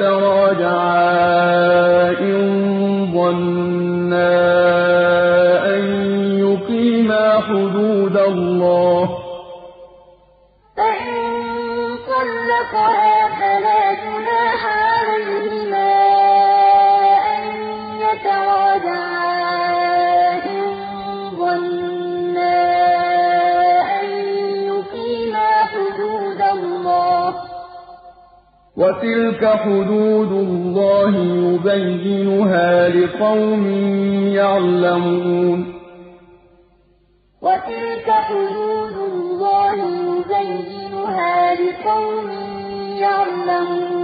يَتَرَاجَعَا إِن ظَنَّا أَن يُقِيمَا حُدُودَ اللَّهِ ۗ. طَلَّقَهَا فَلَا جُنَاحَ وَتِلْكَ حُدُودُ اللَّهِ يُبَيِّنُهَا لِقَوْمٍ يَعْلَمُونَ. وَتِلْكَ حُدُودُ اللَّهِ يُبَيِّنُهَا لِقَوْمٍ يَعْلَمُونَ.